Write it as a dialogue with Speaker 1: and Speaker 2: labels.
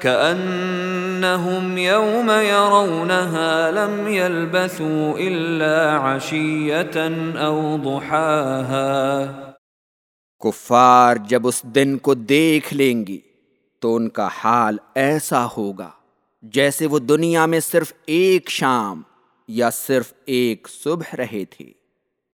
Speaker 1: كأنهم يوم يرونها لم يلبثوا إلا عشية أو ضحاها
Speaker 2: کفار جب اس دن کو دیکھ لیں گی تو ان کا حال ایسا ہوگا جیسے وہ دنیا میں صرف ایک شام یا صرف ایک صبح رہے تھے۔